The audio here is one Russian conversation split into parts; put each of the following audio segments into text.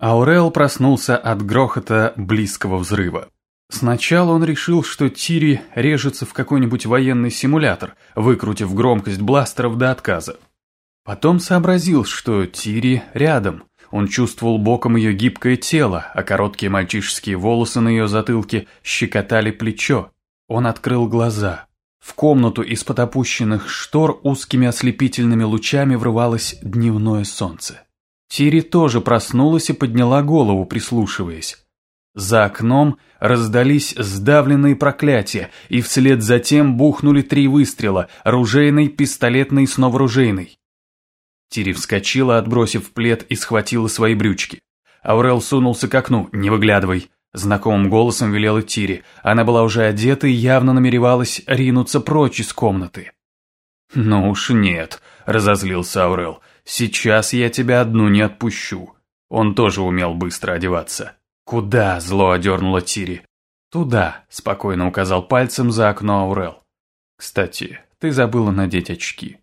Аурел проснулся от грохота близкого взрыва. Сначала он решил, что Тири режется в какой-нибудь военный симулятор, выкрутив громкость бластеров до отказа. Потом сообразил, что Тири рядом. Он чувствовал боком ее гибкое тело, а короткие мальчишеские волосы на ее затылке щекотали плечо. Он открыл глаза. В комнату из-под опущенных штор узкими ослепительными лучами врывалось дневное солнце. Тири тоже проснулась и подняла голову, прислушиваясь. За окном раздались сдавленные проклятия, и вслед за тем бухнули три выстрела – ружейный, пистолетный снова ружейный. Тири вскочила, отбросив плед, и схватила свои брючки. Аурел сунулся к окну. «Не выглядывай!» Знакомым голосом велела Тири. Она была уже одета и явно намеревалась ринуться прочь из комнаты. «Ну уж нет», – разозлился Аурел. «Сейчас я тебя одну не отпущу». Он тоже умел быстро одеваться. «Куда?» – зло одернула Тири. «Туда», – спокойно указал пальцем за окно Аурел. «Кстати, ты забыла надеть очки».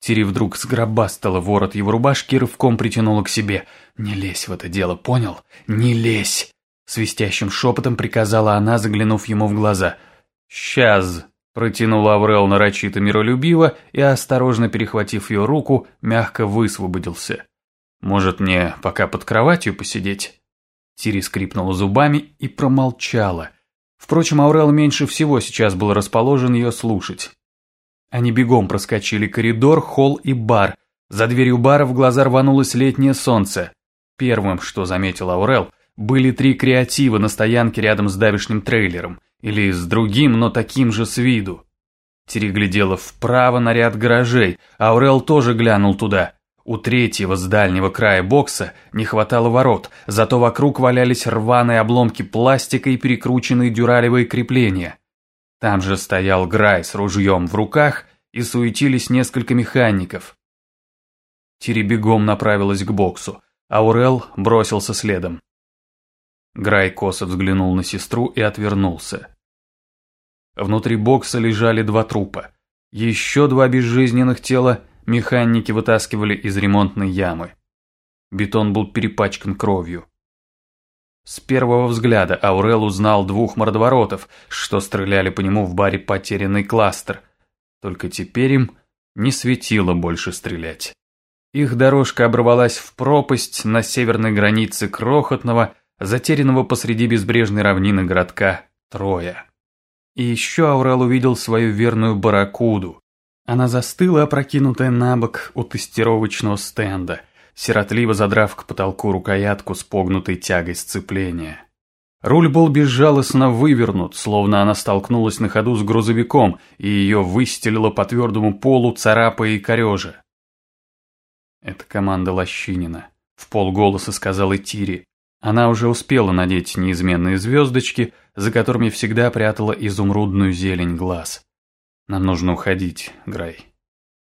Тири вдруг сгробастала ворот его рубашки и рывком притянула к себе. «Не лезь в это дело, понял? Не лезь!» Свистящим шепотом приказала она, заглянув ему в глаза. «Сейчас!» – протянул Аврел нарочито миролюбиво и, осторожно перехватив ее руку, мягко высвободился. «Может, мне пока под кроватью посидеть?» Тири скрипнула зубами и промолчала. Впрочем, Аурел меньше всего сейчас был расположен ее слушать. Они бегом проскочили коридор, холл и бар. За дверью бара в глаза рванулось летнее солнце. Первым, что заметил Аурел, были три креатива на стоянке рядом с давишним трейлером. Или с другим, но таким же с виду. Тири глядела вправо на ряд гаражей, Аурел тоже глянул туда. У третьего с дальнего края бокса не хватало ворот, зато вокруг валялись рваные обломки пластика и перекрученные дюралевые крепления. Там же стоял Грай с ружьем в руках и суетились несколько механиков. Тири бегом направилась к боксу, а Урел бросился следом. Грай косо взглянул на сестру и отвернулся. Внутри бокса лежали два трупа. Еще два безжизненных тела механики вытаскивали из ремонтной ямы. Бетон был перепачкан кровью. С первого взгляда Аурел узнал двух мордоворотов, что стреляли по нему в баре «Потерянный кластер». Только теперь им не светило больше стрелять. Их дорожка оборвалась в пропасть на северной границе крохотного, затерянного посреди безбрежной равнины городка Троя. И еще Аурел увидел свою верную барракуду. Она застыла, опрокинутая на бок у тестировочного стенда – сиротливо задрав к потолку рукоятку с погнутой тягой сцепления. Руль был безжалостно вывернут, словно она столкнулась на ходу с грузовиком, и ее выстелило по твердому полу, царапая и корежа. «Это команда Лощинина», — в полголоса сказала Тири. Она уже успела надеть неизменные звездочки, за которыми всегда прятала изумрудную зелень глаз. «Нам нужно уходить, Грай».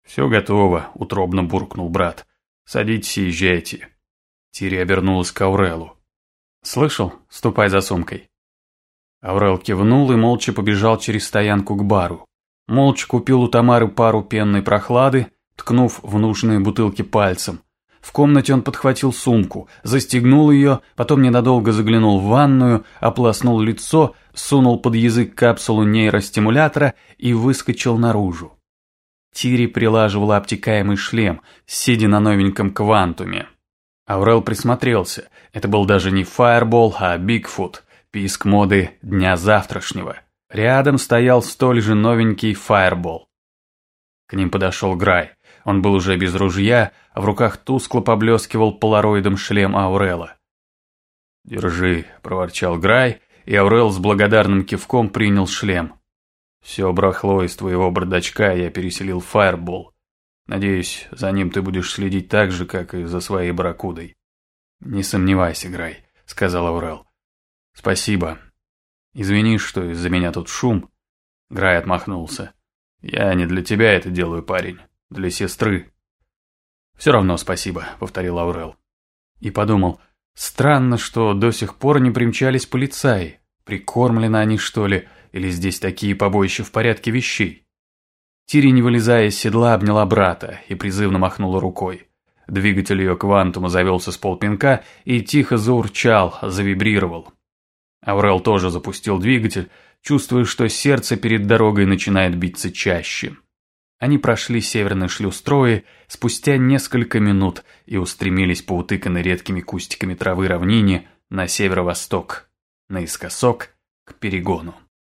«Все готово», — утробно буркнул брат. Садитесь и езжайте». Тири обернулась к Аурелу. «Слышал? Ступай за сумкой». Аурел кивнул и молча побежал через стоянку к бару. Молча купил у Тамары пару пенной прохлады, ткнув в нужные бутылки пальцем. В комнате он подхватил сумку, застегнул ее, потом ненадолго заглянул в ванную, ополоснул лицо, сунул под язык капсулу нейростимулятора и выскочил наружу. Тири прилаживала обтекаемый шлем, сидя на новеньком квантуме. Аурел присмотрелся. Это был даже не Фаербол, а Бигфут, писк моды дня завтрашнего. Рядом стоял столь же новенький Фаербол. К ним подошел Грай. Он был уже без ружья, а в руках тускло поблескивал полароидом шлем Аурела. «Держи», – проворчал Грай, и Аурел с благодарным кивком принял шлем. Все брахло из твоего бардачка я переселил в Фаербол. Надеюсь, за ним ты будешь следить так же, как и за своей барракудой. Не сомневайся, Грай, сказал Аурел. Спасибо. Извини, что из-за меня тут шум. Грай отмахнулся. Я не для тебя это делаю, парень. Для сестры. Все равно спасибо, повторил Аурел. И подумал, странно, что до сих пор не примчались полицаи. Прикормлены они, что ли, или здесь такие побоища в порядке вещей? Тири, не вылезая из седла, обняла брата и призывно махнула рукой. Двигатель ее квантума завелся с полпинка и тихо заурчал, завибрировал. Аврел тоже запустил двигатель, чувствуя, что сердце перед дорогой начинает биться чаще. Они прошли северный шлюз Трои спустя несколько минут и устремились по утыканной редкими кустиками травы равнине на северо-восток, наискосок к перегону.